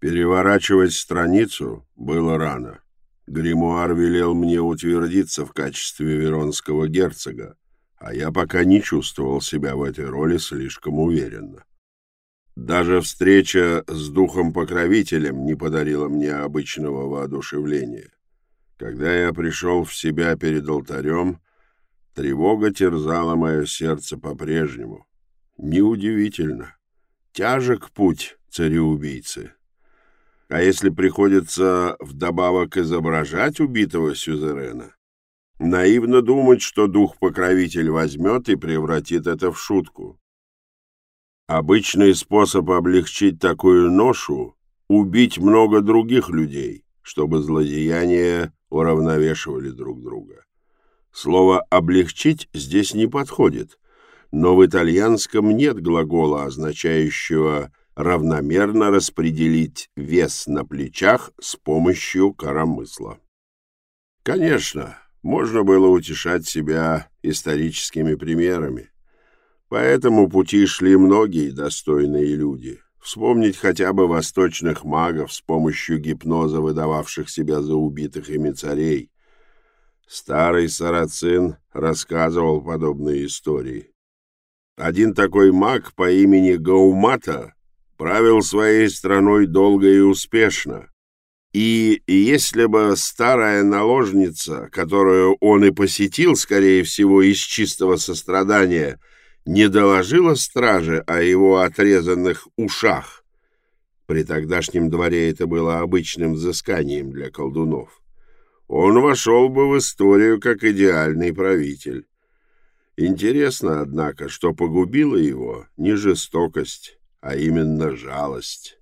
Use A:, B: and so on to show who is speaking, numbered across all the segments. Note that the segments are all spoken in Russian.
A: Переворачивать страницу было рано. Гримуар велел мне утвердиться в качестве веронского герцога, а я пока не чувствовал себя в этой роли слишком уверенно. Даже встреча с духом-покровителем не подарила мне обычного воодушевления. Когда я пришел в себя перед алтарем, тревога терзала мое сердце по-прежнему. Неудивительно. Тяжек путь цареубийцы. А если приходится вдобавок изображать убитого сюзерена? Наивно думать, что дух-покровитель возьмет и превратит это в шутку. Обычный способ облегчить такую ношу — убить много других людей, чтобы злодеяния уравновешивали друг друга. Слово «облегчить» здесь не подходит, но в итальянском нет глагола, означающего равномерно распределить вес на плечах с помощью коромысла. Конечно, можно было утешать себя историческими примерами. По этому пути шли многие достойные люди. Вспомнить хотя бы восточных магов с помощью гипноза, выдававших себя за убитых ими царей. Старый сарацин рассказывал подобные истории. Один такой маг по имени Гаумата правил своей страной долго и успешно. И если бы старая наложница, которую он и посетил, скорее всего, из чистого сострадания, не доложила страже о его отрезанных ушах, при тогдашнем дворе это было обычным взысканием для колдунов, он вошел бы в историю как идеальный правитель. Интересно, однако, что погубило его не жестокость, а именно жалость.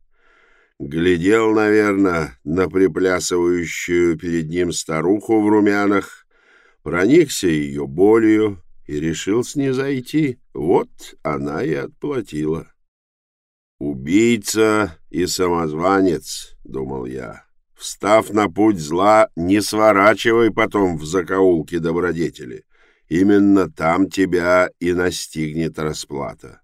A: Глядел, наверное, на приплясывающую перед ним старуху в румянах, проникся ее болью и решил снизойти. Вот она и отплатила. «Убийца и самозванец», — думал я. «Встав на путь зла, не сворачивай потом в закоулки добродетели. Именно там тебя и настигнет расплата».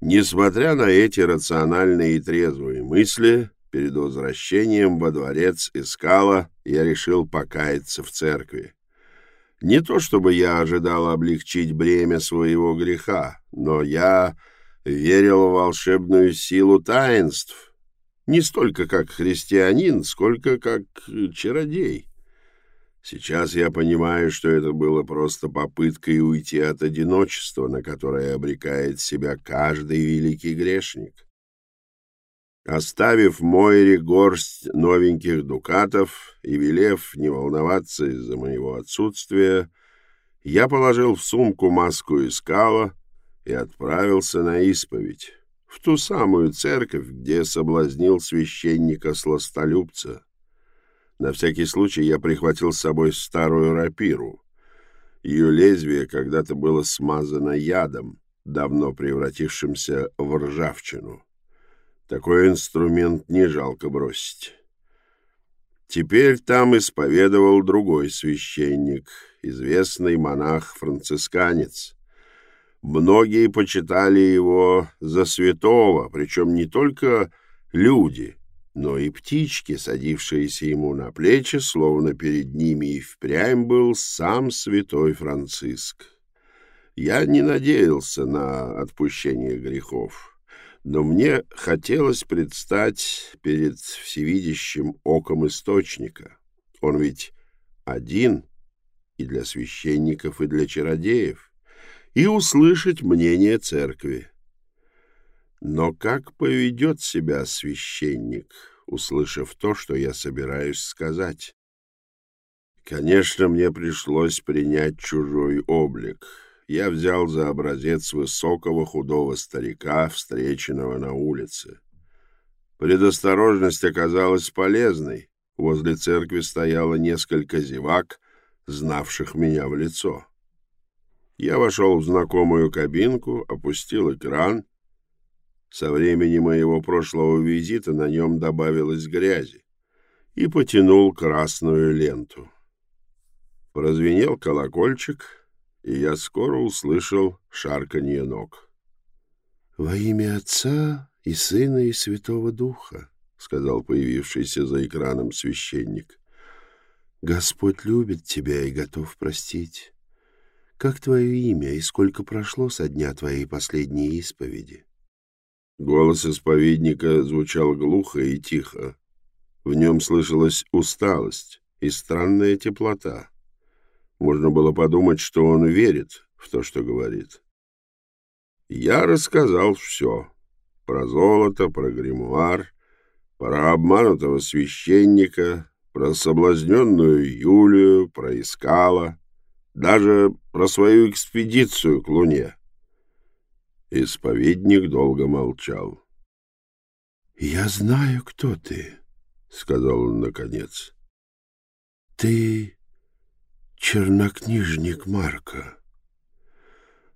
A: Несмотря на эти рациональные и трезвые мысли, перед возвращением во дворец Искала я решил покаяться в церкви. Не то чтобы я ожидал облегчить бремя своего греха, но я верил в волшебную силу таинств, не столько как христианин, сколько как чародей. Сейчас я понимаю, что это было просто попыткой уйти от одиночества, на которое обрекает себя каждый великий грешник. Оставив Мойре горсть новеньких дукатов и велев не волноваться из-за моего отсутствия, я положил в сумку маску искала и отправился на исповедь, в ту самую церковь, где соблазнил священника-сластолюбца. На всякий случай я прихватил с собой старую рапиру. Ее лезвие когда-то было смазано ядом, давно превратившимся в ржавчину. Такой инструмент не жалко бросить. Теперь там исповедовал другой священник, известный монах-францисканец. Многие почитали его за святого, причем не только люди, но и птички, садившиеся ему на плечи, словно перед ними и впрямь был сам святой Франциск. Я не надеялся на отпущение грехов, но мне хотелось предстать перед всевидящим оком источника. Он ведь один и для священников, и для чародеев, и услышать мнение церкви. Но как поведет себя священник, услышав то, что я собираюсь сказать? Конечно, мне пришлось принять чужой облик. Я взял за образец высокого худого старика, встреченного на улице. Предосторожность оказалась полезной. Возле церкви стояло несколько зевак, знавших меня в лицо. Я вошел в знакомую кабинку, опустил экран — со времени моего прошлого визита на нем добавилось грязи и потянул красную ленту. Прозвенел колокольчик, и я скоро услышал шарканье ног.
B: «Во имя Отца и Сына и Святого Духа»,
A: сказал появившийся за экраном священник.
B: Господь любит тебя и готов простить. Как твое имя и сколько прошло со дня твоей последней исповеди?
A: Голос исповедника звучал глухо и тихо. В нем слышалась усталость и странная теплота. Можно было подумать, что он верит в то, что говорит. Я рассказал все. Про золото, про гримуар, про обманутого священника, про соблазненную Юлию, про Искала, даже про свою экспедицию к Луне. Исповедник долго молчал.
B: — Я знаю, кто ты, — сказал он наконец. — Ты чернокнижник Марка.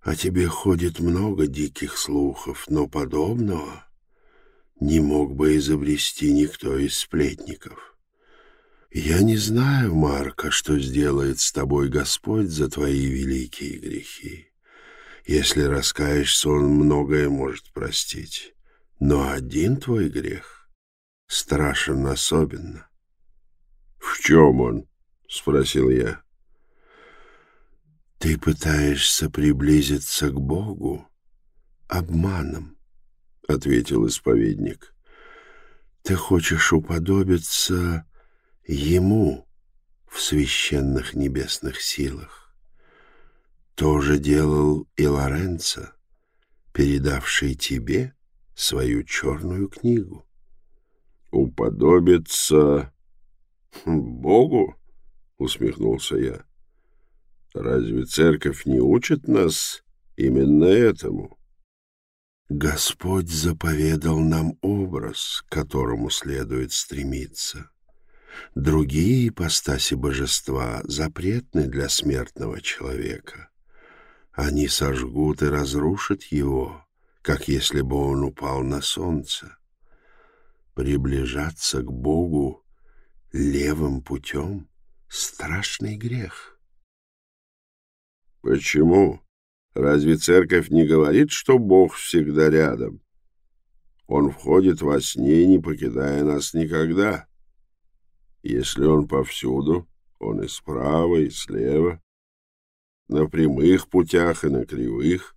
B: О тебе ходит много диких слухов, но подобного не мог бы изобрести никто из сплетников. Я не знаю, Марка, что сделает с тобой Господь за твои великие грехи. Если раскаешься, Он многое может простить. Но один твой грех страшен особенно.
A: — В чем он? — спросил я.
B: — Ты пытаешься приблизиться к Богу обманом, — ответил исповедник. — Ты хочешь уподобиться Ему в священных небесных силах. То же делал и Лоренцо, передавший тебе свою черную книгу.
A: «Уподобиться Богу?» — усмехнулся я. «Разве церковь не учит нас именно этому?»
B: Господь заповедал нам образ, к которому следует стремиться. Другие ипостаси божества запретны для смертного человека. Они сожгут и разрушат его, как если бы он упал на солнце. Приближаться к Богу левым путем — страшный грех.
A: Почему? Разве церковь не говорит, что Бог всегда рядом? Он входит во сне, не покидая нас никогда. Если он повсюду, он и справа, и слева на прямых путях и на кривых.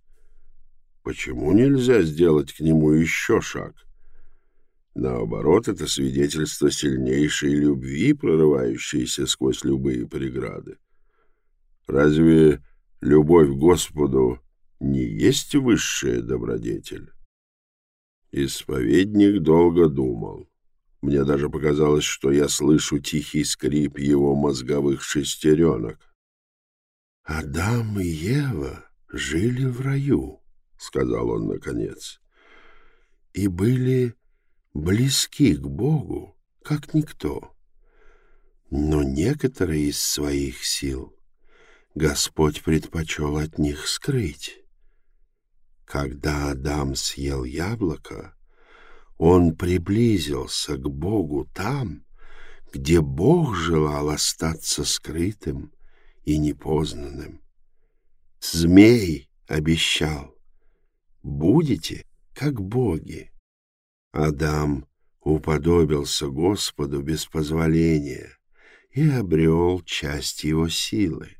A: Почему нельзя сделать к нему еще шаг? Наоборот, это свидетельство сильнейшей любви, прорывающейся сквозь любые преграды. Разве любовь к Господу не есть высшая добродетель? Исповедник долго думал. Мне даже показалось, что я слышу тихий скрип его мозговых шестеренок.
B: «Адам и Ева жили в раю», — сказал он наконец, — «и были близки к Богу, как никто. Но некоторые из своих сил Господь предпочел от них скрыть. Когда Адам съел яблоко, он приблизился к Богу там, где Бог желал остаться скрытым и непознанным. Змей обещал, будете как боги. Адам уподобился Господу без позволения и обрел часть его силы.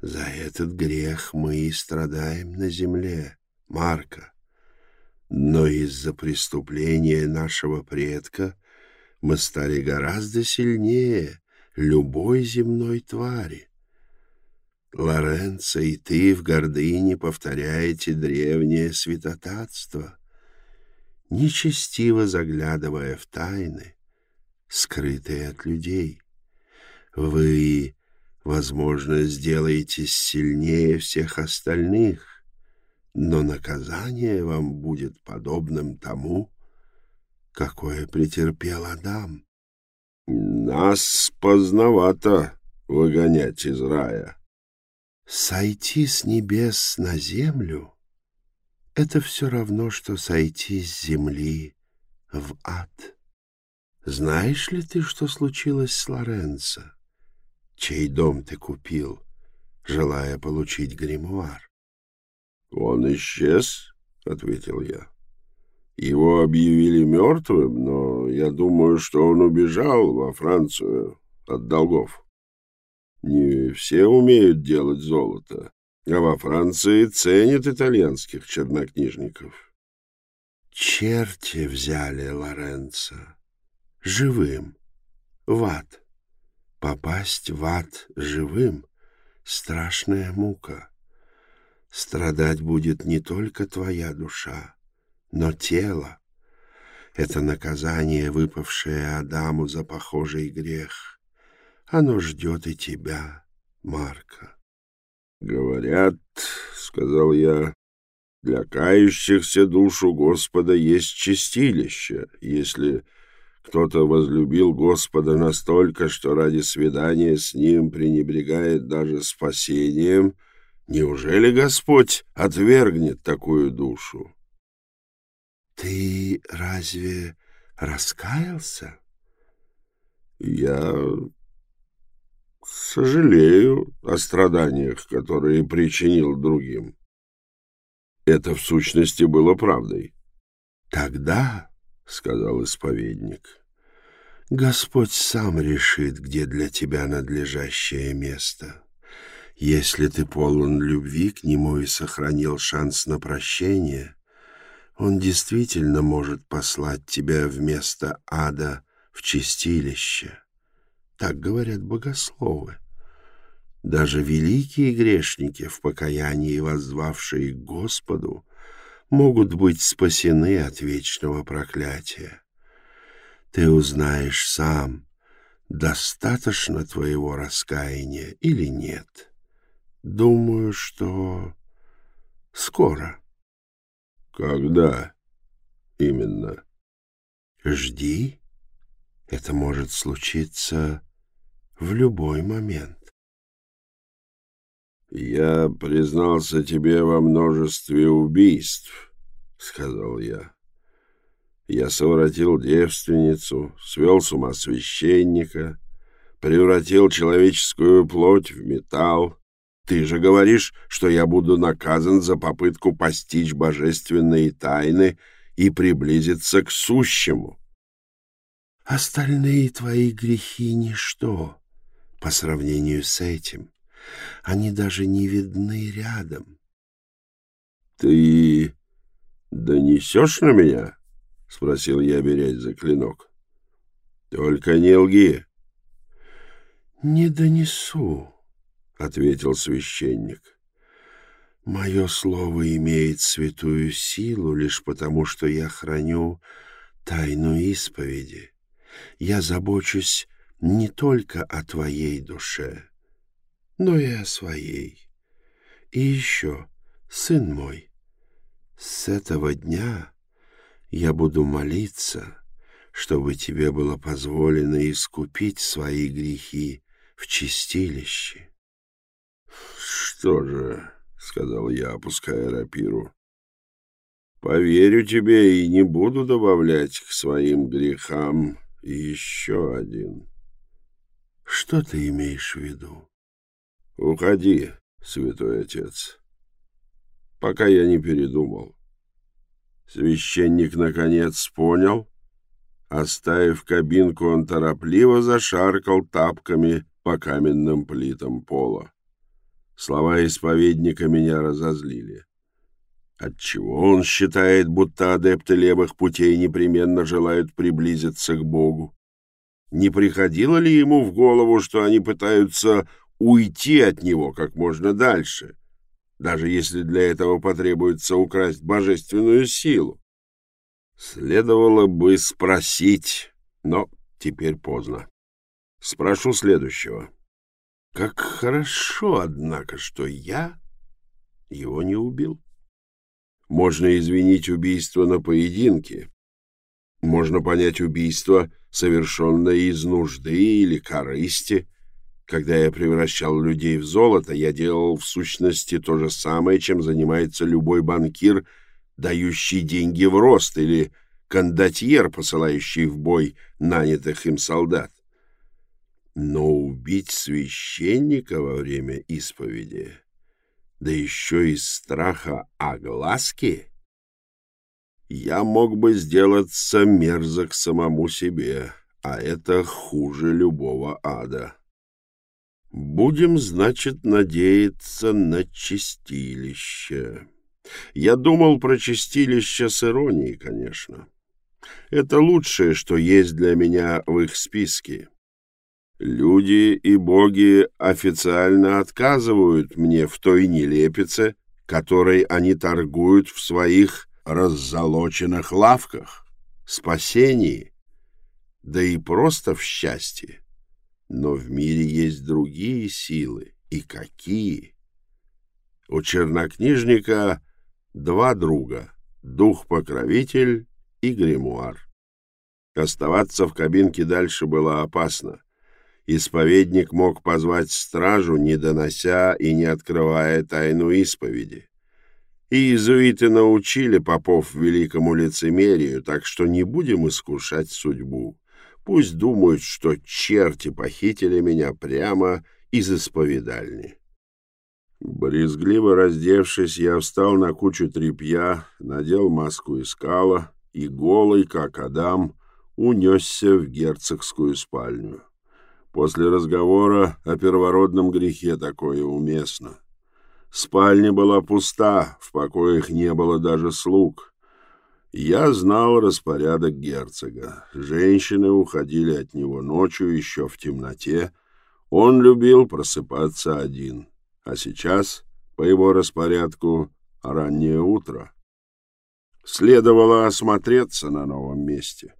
B: За этот грех мы и страдаем на земле, Марка. Но из-за преступления нашего предка мы стали гораздо сильнее любой земной твари. Лоренцо, и ты в гордыне повторяете древнее святотатство, нечестиво заглядывая в тайны, скрытые от людей. Вы, возможно, сделаетесь сильнее всех остальных, но наказание вам будет подобным тому, какое претерпел Адам.
A: Нас поздновато выгонять из рая,
B: Сойти с небес на землю — это все равно, что сойти с земли в ад. Знаешь ли ты, что случилось с Лоренцо, чей дом ты купил, желая получить гримуар?
A: — Он исчез, — ответил я. Его объявили мертвым, но я думаю, что он убежал во Францию от долгов. Не все умеют делать золото, а во Франции ценят итальянских чернокнижников.
B: Черти взяли Лоренцо живым в ад. Попасть в ад живым — страшная мука. Страдать будет не только твоя душа, но тело. Это наказание, выпавшее Адаму за похожий грех. Оно ждет и тебя, Марка.
A: — Говорят, — сказал я, — для кающихся душу Господа есть чистилище, если кто-то возлюбил Господа настолько, что ради свидания с Ним пренебрегает даже спасением, неужели Господь отвергнет такую душу?
B: — Ты разве раскаялся?
A: — Я сожалею о страданиях, которые причинил другим. Это в сущности было правдой.
B: — Тогда, — сказал исповедник, Господь сам решит, где для тебя надлежащее место. Если ты полон любви к Нему и сохранил шанс на прощение, Он действительно может послать тебя вместо ада в чистилище. Так говорят богословы. Даже великие грешники, в покаянии воззвавшие к Господу, могут быть спасены от вечного проклятия ты узнаешь сам, достаточно твоего раскаяния или нет. Думаю, что скоро.
A: Когда именно?
B: Жди. Это может случиться в любой момент.
A: «Я признался тебе во множестве убийств», — сказал я. Я совратил девственницу, свел с ума священника, превратил человеческую плоть в металл. Ты же говоришь, что я буду наказан за попытку постичь божественные тайны и приблизиться к сущему.
B: Остальные твои грехи — ничто по сравнению с этим. Они даже не видны рядом.
A: Ты донесешь на меня? — спросил я, берясь за клинок. — Только не лги.
B: — Не донесу, — ответил священник. — Мое слово имеет святую силу лишь потому, что я храню тайну исповеди. Я забочусь не только о твоей душе, но и о своей. И еще, сын мой, с этого дня я буду молиться, чтобы тебе было позволено искупить свои грехи в чистилище.
A: — Что же, — сказал я, опуская рапиру, — поверю тебе и не буду добавлять к своим грехам еще один.
B: — Что ты имеешь в виду?
A: — Уходи, святой отец, пока я не передумал. Священник, наконец, понял. Оставив кабинку, он торопливо зашаркал тапками по каменным плитам пола. Слова исповедника меня разозлили. Отчего он считает, будто адепты левых путей непременно желают приблизиться к Богу? Не приходило ли ему в голову, что они пытаются уйти от него как можно дальше, даже если для этого потребуется украсть божественную силу. Следовало бы спросить, но теперь поздно. Спрошу следующего. Как хорошо, однако, что я его не убил. Можно извинить убийство на поединке. Можно понять убийство, совершенное из нужды или корысти, когда я превращал людей в золото, я делал в сущности то же самое, чем занимается любой банкир, дающий деньги в рост, или кондотьер, посылающий в бой нанятых им солдат. Но убить священника во время исповеди, да еще из страха огласки, я мог бы сделаться мерзок самому себе, а это хуже любого ада. Будем, значит, надеяться на чистилище. Я думал про чистилище с иронией, конечно. Это лучшее, что есть для меня в их списке. Люди и боги официально отказывают мне в той нелепице, которой они торгуют в своих раззолоченных лавках, спасении, да и просто в счастье. Но в мире есть другие силы, и какие! У чернокнижника два друга — дух-покровитель и гримуар. Оставаться в кабинке дальше было опасно. Исповедник мог позвать стражу, не донося и не открывая тайну исповеди. И иезуиты научили попов великому лицемерию, так что не будем искушать судьбу. Пусть думают, что черти похитили меня прямо из исповедальни. Брезгливо раздевшись, я встал на кучу тряпья, надел маску и скала и, голый, как Адам, унесся в герцогскую спальню. После разговора о первородном грехе такое уместно. Спальня была пуста, в покоях не было даже слуг. Я знал распорядок герцога. Женщины уходили от него ночью еще в темноте. Он любил просыпаться один. А сейчас, по его распорядку, раннее утро. Следовало осмотреться на новом месте.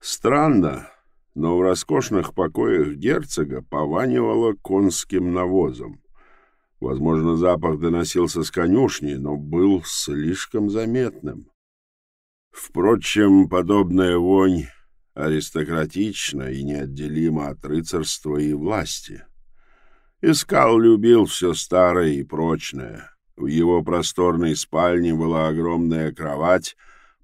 A: Странно, но в роскошных покоях герцога пованивало конским навозом. Возможно, запах доносился с конюшни, но был слишком заметным. Впрочем, подобная вонь аристократична и неотделима от рыцарства и власти. Искал любил все старое и прочное. В его просторной спальне была огромная кровать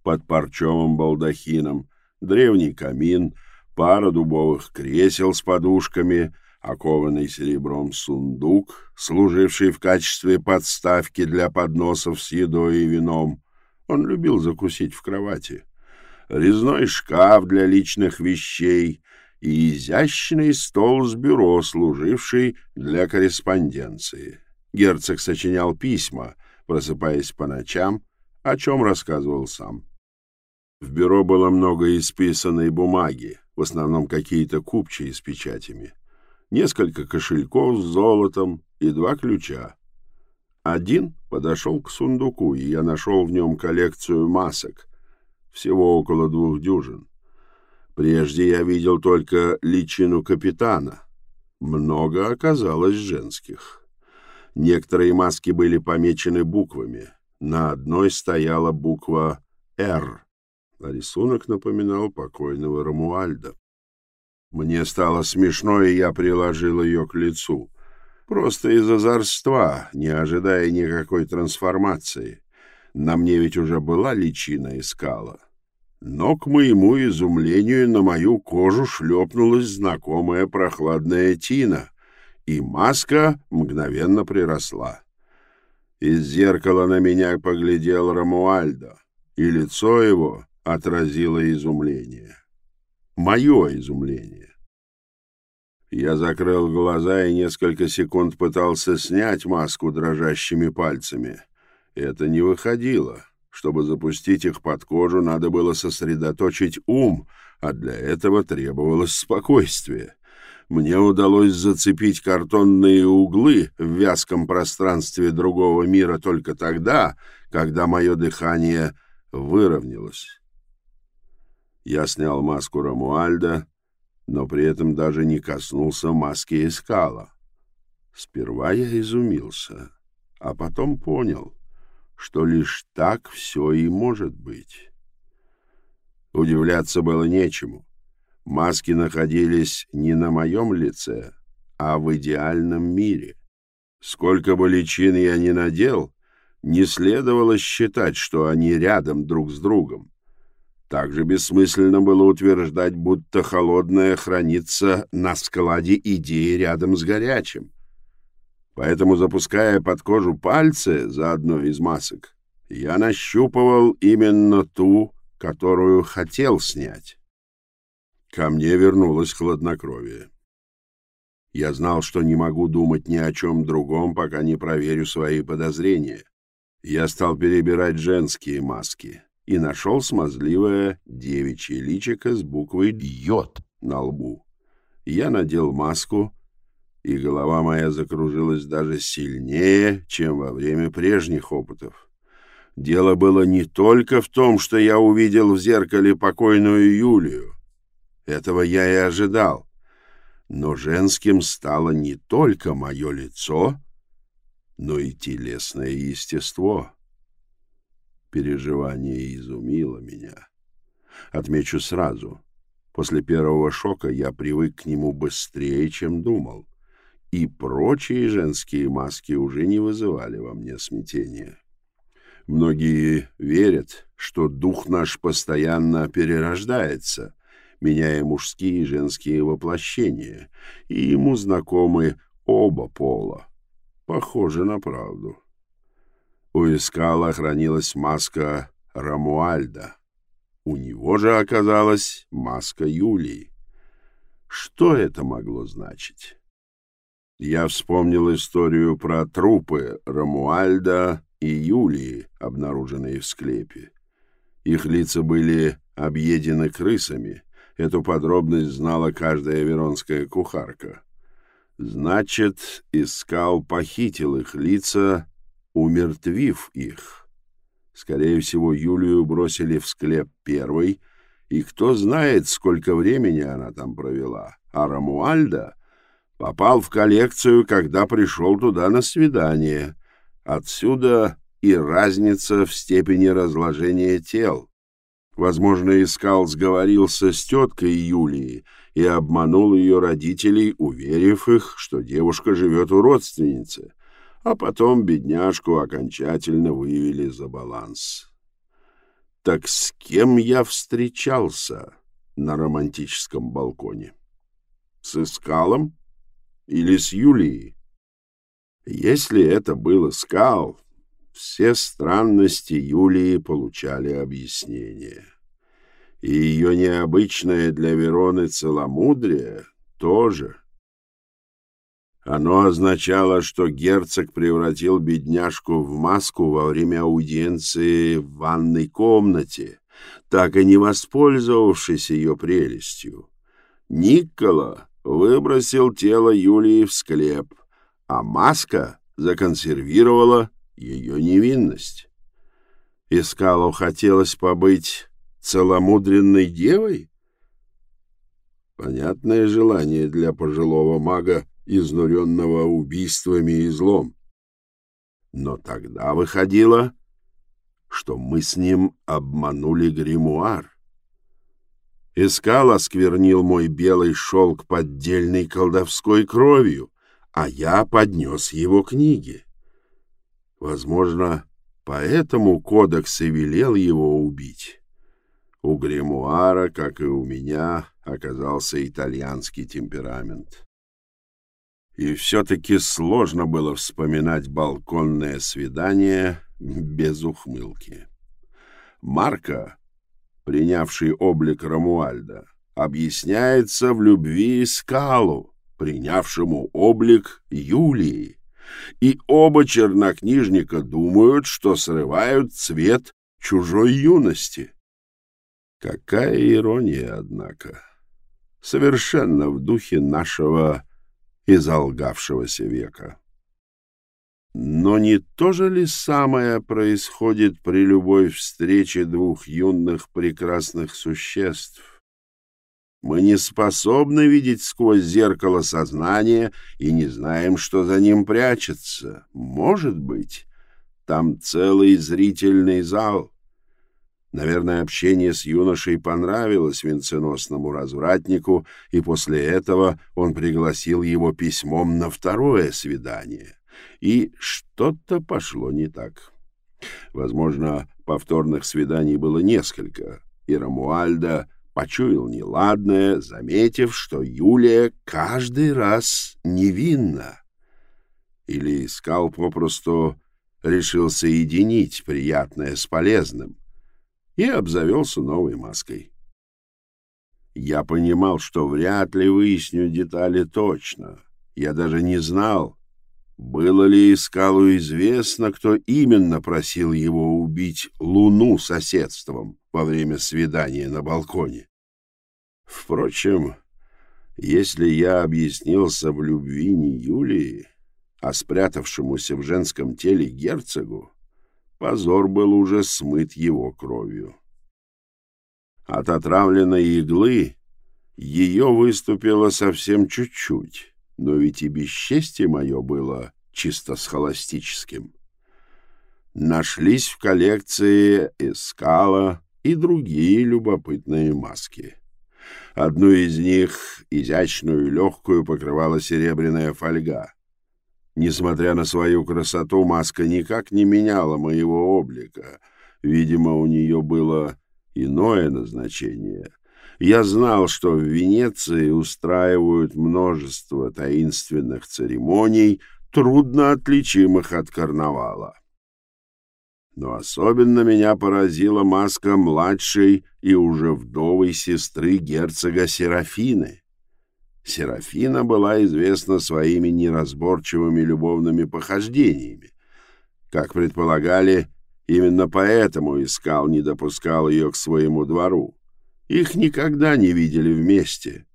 A: под парчевым балдахином, древний камин, пара дубовых кресел с подушками, окованный серебром сундук, служивший в качестве подставки для подносов с едой и вином, он любил закусить в кровати. Резной шкаф для личных вещей и изящный стол с бюро, служивший для корреспонденции. Герцог сочинял письма, просыпаясь по ночам, о чем рассказывал сам. В бюро было много исписанной бумаги, в основном какие-то купчи с печатями, несколько кошельков с золотом и два ключа. Один подошел к сундуку, и я нашел в нем коллекцию масок, всего около двух дюжин. Прежде я видел только личину капитана. Много оказалось женских. Некоторые маски были помечены буквами. На одной стояла буква «Р», а рисунок напоминал покойного Рамуальда. Мне стало смешно, и я приложил ее к лицу — Просто из озорства, не ожидая никакой трансформации. На мне ведь уже была личина и скала. Но, к моему изумлению, на мою кожу шлепнулась знакомая прохладная тина, и маска мгновенно приросла. Из зеркала на меня поглядел Рамуальдо, и лицо его отразило изумление. Мое изумление. Я закрыл глаза и несколько секунд пытался снять маску дрожащими пальцами. Это не выходило. Чтобы запустить их под кожу, надо было сосредоточить ум, а для этого требовалось спокойствие. Мне удалось зацепить картонные углы в вязком пространстве другого мира только тогда, когда мое дыхание выровнялось. Я снял маску Рамуальда, но при этом даже не коснулся маски и скала. Сперва я изумился, а потом понял, что лишь так все и может быть. Удивляться было нечему. Маски находились не на моем лице, а в идеальном мире. Сколько бы личин я ни надел, не следовало считать, что они рядом друг с другом. Также бессмысленно было утверждать, будто холодное хранится на складе идеи рядом с горячим. Поэтому, запуская под кожу пальцы за одной из масок, Я нащупывал именно ту, которую хотел снять. Ко мне вернулось хладнокровие. Я знал, что не могу думать ни о чем другом, пока не проверю свои подозрения. Я стал перебирать женские маски и нашел смазливое девичье личико с буквой «Йод» на лбу. Я надел маску, и голова моя закружилась даже сильнее, чем во время прежних опытов. Дело было не только в том, что я увидел в зеркале покойную Юлию. Этого я и ожидал. Но женским стало не только мое лицо, но и телесное естество. Переживание изумило меня. Отмечу сразу. После первого шока я привык к нему быстрее, чем думал, и прочие женские маски уже не вызывали во мне смятения. Многие верят, что дух наш постоянно перерождается, меняя мужские и женские воплощения, и ему знакомы оба пола. Похоже на правду. У Искала хранилась маска Рамуальда. У него же оказалась маска Юлии. Что это могло значить? Я вспомнил историю про трупы Рамуальда и Юлии, обнаруженные в склепе. Их лица были объедены крысами. Эту подробность знала каждая веронская кухарка. Значит, Искал похитил их лица умертвив их. Скорее всего, Юлию бросили в склеп первой, и кто знает, сколько времени она там провела. А Рамуальда попал в коллекцию, когда пришел туда на свидание. Отсюда и разница в степени разложения тел. Возможно, Искал сговорился с теткой Юлии и обманул ее родителей, уверив их, что девушка живет у родственницы а потом бедняжку окончательно вывели за баланс. Так с кем я встречался на романтическом балконе? С Искалом или с Юлией? Если это был Искал, все странности Юлии получали объяснение. И ее необычное для Вероны целомудрие тоже — оно означало, что герцог превратил бедняжку в маску во время аудиенции в ванной комнате, так и не воспользовавшись ее прелестью. Никола выбросил тело Юлии в склеп, а маска законсервировала ее невинность. Искалу хотелось побыть целомудренной девой? Понятное желание для пожилого мага изнуренного убийствами и злом. Но тогда выходило, что мы с ним обманули гримуар. Искал осквернил мой белый шелк поддельной колдовской кровью, а я поднес его книги. Возможно, поэтому кодекс и велел его убить. У гримуара, как и у меня, оказался итальянский темперамент. И все-таки сложно было вспоминать балконное свидание без ухмылки. Марка, принявший облик Рамуальда, объясняется в любви Скалу, принявшему облик Юлии. И оба чернокнижника думают, что срывают цвет чужой юности. Какая ирония, однако! Совершенно в духе нашего из алгавшегося века. Но не то же ли самое происходит при любой встрече двух юных прекрасных существ? Мы не способны видеть сквозь зеркало сознания и не знаем, что за ним прячется. Может быть, там целый зрительный зал, Наверное, общение с юношей понравилось венценосному развратнику, и после этого он пригласил его письмом на второе свидание. И что-то пошло не так. Возможно, повторных свиданий было несколько, и Рамуальда почуял неладное, заметив, что Юлия каждый раз невинна. Или искал попросту решил соединить приятное с полезным и обзавелся новой маской. Я понимал, что вряд ли выясню детали точно. Я даже не знал, было ли Искалу известно, кто именно просил его убить Луну соседством во время свидания на балконе. Впрочем, если я объяснился в любви не Юлии, а спрятавшемуся в женском теле герцогу, позор был уже смыт его кровью. От отравленной иглы ее выступило совсем чуть-чуть, но ведь и бесчестие мое было чисто схоластическим. Нашлись в коллекции эскала и другие любопытные маски. Одну из них, изящную и легкую, покрывала серебряная фольга. Несмотря на свою красоту, маска никак не меняла моего облика. Видимо, у нее было иное назначение. Я знал, что в Венеции устраивают множество таинственных церемоний, трудно отличимых от карнавала. Но особенно меня поразила маска младшей и уже вдовой сестры герцога Серафины. Серафина была известна своими неразборчивыми любовными похождениями. Как предполагали, именно поэтому Искал не допускал ее к своему двору. Их никогда не видели вместе.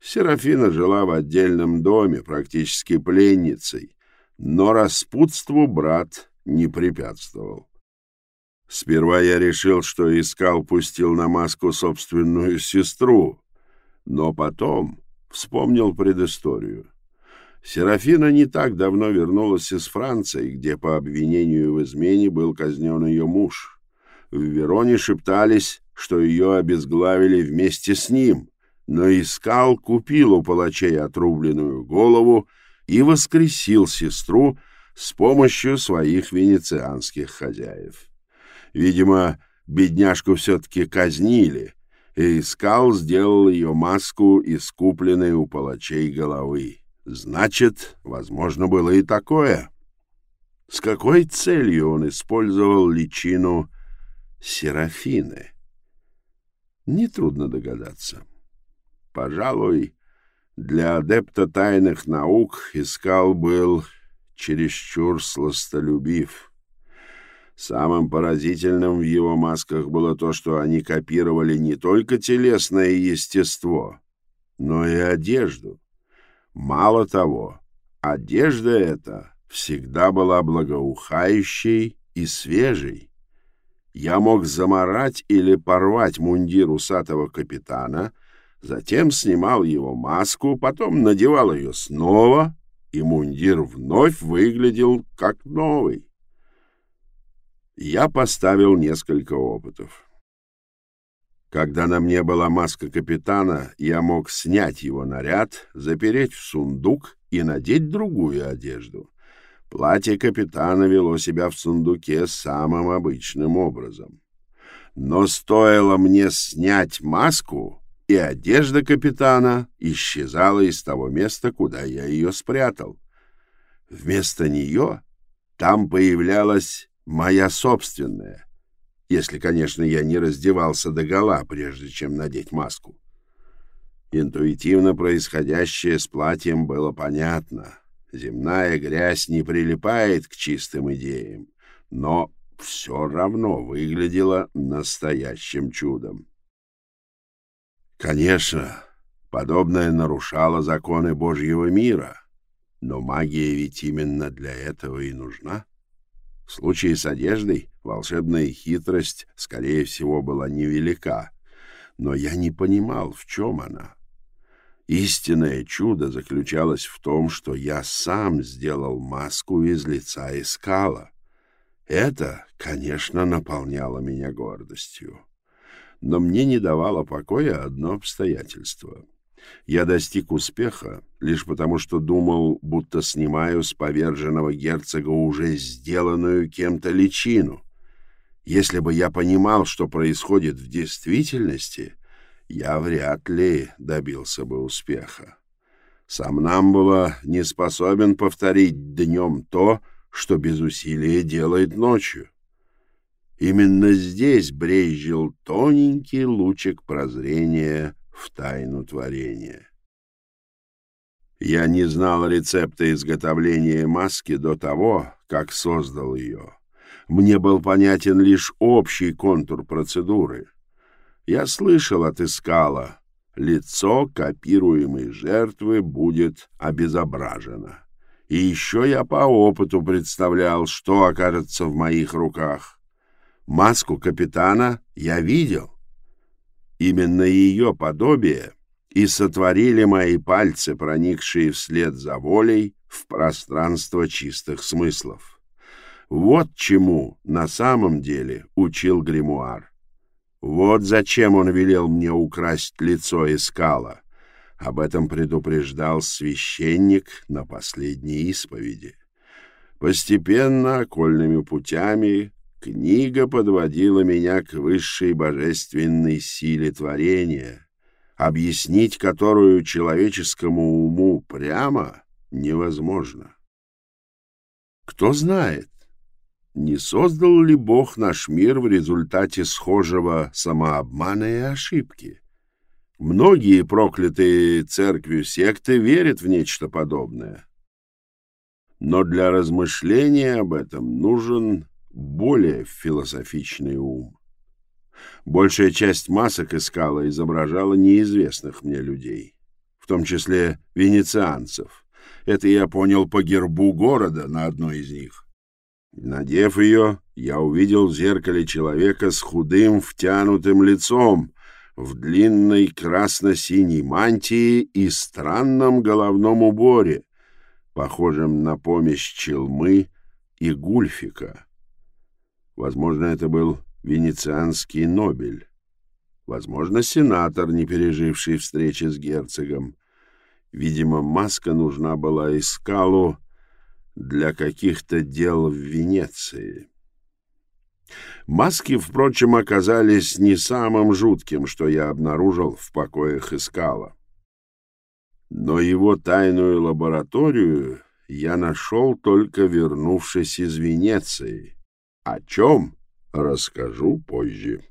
A: Серафина жила в отдельном доме, практически пленницей, но распутству брат не препятствовал. Сперва я решил, что Искал пустил на маску собственную сестру, но потом вспомнил предысторию. Серафина не так давно вернулась из Франции, где по обвинению в измене был казнен ее муж. В Вероне шептались, что ее обезглавили вместе с ним, но Искал купил у палачей отрубленную голову и воскресил сестру с помощью своих венецианских хозяев. Видимо, бедняжку все-таки казнили, и Искал сделал ее маску из купленной у палачей головы. Значит, возможно было и такое. С какой целью он использовал личину Серафины? Нетрудно догадаться. Пожалуй, для адепта тайных наук Искал был чересчур сластолюбив. Самым поразительным в его масках было то, что они копировали не только телесное естество, но и одежду. Мало того, одежда эта всегда была благоухающей и свежей. Я мог заморать или порвать мундир усатого капитана — затем снимал его маску, потом надевал ее снова, и мундир вновь выглядел как новый. Я поставил несколько опытов. Когда на мне была маска капитана, я мог снять его наряд, запереть в сундук и надеть другую одежду. Платье капитана вело себя в сундуке самым обычным образом. Но стоило мне снять маску, и одежда капитана исчезала из того места, куда я ее спрятал. Вместо нее там появлялась моя собственная, если, конечно, я не раздевался догола, прежде чем надеть маску. Интуитивно происходящее с платьем было понятно. Земная грязь не прилипает к чистым идеям, но все равно выглядела настоящим чудом. Конечно, подобное нарушало законы Божьего мира, но магия ведь именно для этого и нужна. В случае с одеждой волшебная хитрость, скорее всего, была невелика, но я не понимал, в чем она. Истинное чудо заключалось в том, что я сам сделал маску из лица искала. Это, конечно, наполняло меня гордостью но мне не давало покоя одно обстоятельство. Я достиг успеха лишь потому, что думал, будто снимаю с поверженного герцога уже сделанную кем-то личину. Если бы я понимал, что происходит в действительности, я вряд ли добился бы успеха. Сам Намбула не способен повторить днем то, что без усилия делает ночью. Именно здесь брезжил тоненький лучик прозрения в тайну творения. Я не знал рецепта изготовления маски до того, как создал ее. Мне был понятен лишь общий контур процедуры. Я слышал от Искала, лицо копируемой жертвы будет обезображено. И еще я по опыту представлял, что окажется в моих руках. Маску капитана я видел. Именно ее подобие и сотворили мои пальцы, проникшие вслед за волей в пространство чистых смыслов. Вот чему на самом деле учил гримуар. Вот зачем он велел мне украсть лицо искала. Об этом предупреждал священник на последней исповеди. Постепенно, окольными путями, книга подводила меня к высшей божественной силе творения, объяснить которую человеческому уму прямо невозможно. Кто знает, не создал ли Бог наш мир в результате схожего самообмана и ошибки? Многие проклятые церковью секты верят в нечто подобное. Но для размышления об этом нужен более философичный ум. Большая часть масок искала изображала неизвестных мне людей, в том числе венецианцев. Это я понял по гербу города на одной из них. Надев ее, я увидел в зеркале человека с худым, втянутым лицом, в длинной красно-синей мантии и странном головном уборе, похожем на помесь челмы и гульфика. Возможно, это был венецианский Нобель. Возможно, сенатор, не переживший встречи с герцогом. Видимо, маска нужна была Искалу, для каких-то дел в Венеции. Маски, впрочем, оказались не самым жутким, что я обнаружил в покоях Искала. Но его тайную лабораторию я нашел, только вернувшись из Венеции. О чем расскажу позже.